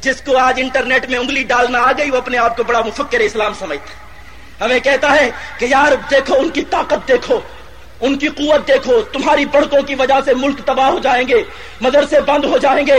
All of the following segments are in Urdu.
جس کو آج انٹرنیٹ میں انگلی ڈالنا آ گئی، وہ اپنے آپ کو بڑا مفکر اسلام سمجھتا ہے۔ ہمیں کہتا ہے کہ یار، دیکھو، ان کی طاقت دیکھو، ان کی قوت دیکھو، تمہاری بڑکوں کی وجہ سے ملک تباہ ہو جائیں گے، مدرسے بند ہو جائیں گے۔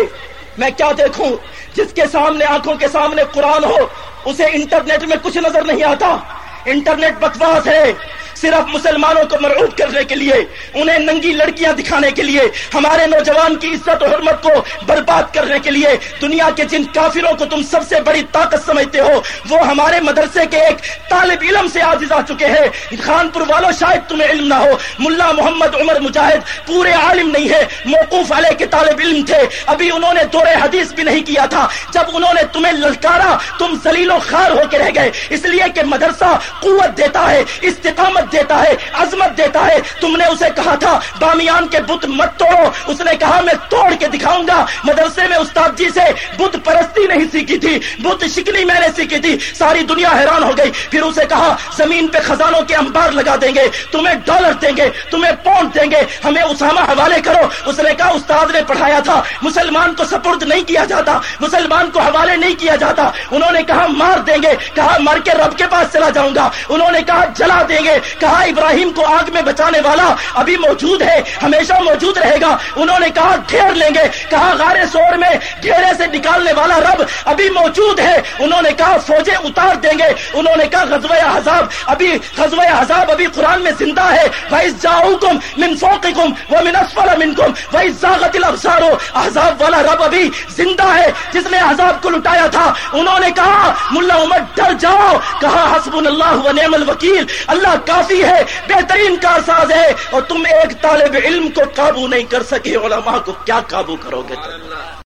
میں کیا دیکھوں؟ جس کے سامنے، آنکھوں کے سامنے قرآن ہو، اسے انٹرنیٹ میں کچھ نظر نہیں آتا۔ انٹرنیٹ بکواس ہے۔ صرف مسلمانوں کو مرعوب کرنے کے لیے، انہیں ننگی لڑکیاں دکھانے کے لیے، ہمارے نوجوان کی عزت و حرمت کو برباد کرنے کے لیے، دنیا کے جن کافروں کو تم سب سے بڑی طاقت سمجھتے ہو، وہ ہمارے مدرسے کے ایک طالب علم سے آج آ چکے ہیں۔ خان پور والوں شاید تمہیں علم نہ ہو، ملا محمد عمر مجاہد پورے عالم نہیں ہے، موقوف علیہ کے طالب علم تھے۔ ابھی انہوں نے دور حدیث بھی نہیں کیا تھا۔ جب انہوں نے تمہیں للکارا، تم زلیل و خار ہو کے رہ گئے۔ اس لیے کہ مدرسہ قوت دیتا ہے، استقامت دیتا ہے، عظمت دیتا ہے۔ تم نے اسے کہا تھا، بامیان کے بت مت توڑو۔ اس نے کہا، میں توڑ کے دکھاؤں گا۔ مدرسے میں استاد جی سے بت پرستی نہیں سیکھی تھی، بت شکنی میں نے سیکھی تھی۔ ساری دنیا حیران ہو گئی۔ پھر اسے کہا، زمین پہ خزانوں کے انبار لگا دیں گے، تمہیں ڈالر دیں گے، تمہیں پونڈ دیں گے، ہمیں اسامہ حوالے کرو۔ اس نے کہا، استاد نے پڑھایا تھا، مسلمان کو سپرد نہیں کیا جاتا، مسلمان کو حوالے نہیں کیا جاتا۔ انہوں نے کہا، مار دیں گے۔ کہا، مر کے رب کے پاس چلا جاؤں گا۔ انہوں نے کہا، جلا دیں گے۔ کہا ابراہیم کو آگ میں بچانے والا ابھی موجود ہے، ہمیشہ موجود رہے گا۔ انہوں نے کہا، گھیر لیں گے۔ کہا، غار سور میں گھیرے سے نکالنے والا رب ابھی موجود ہے۔ انہوں نے کہا، فوجیں اتار دیں گے۔ انہوں نے کہا، غزوہ حزاب ابھی، غزوہ حزاب ابھی قرآن میں زندہ ہے۔ بھائی جاؤ کم من فوقکم و من اسفل منکم بھائی زاغت الابصار احزاب والا رب ابھی زندہ ہے۔ جس نے حزاب کو لٹایا تھا، انہوں نے کہا، ملا عمر ڈر جاؤ۔ کہا حسب اللہ و نعم الوکیل۔ اللہ کافی ہے، بہترین کارساز ہے اور تم ایک طالب علم کو قابو نہیں کر سکے، علماء کو کیا قابو کرو گے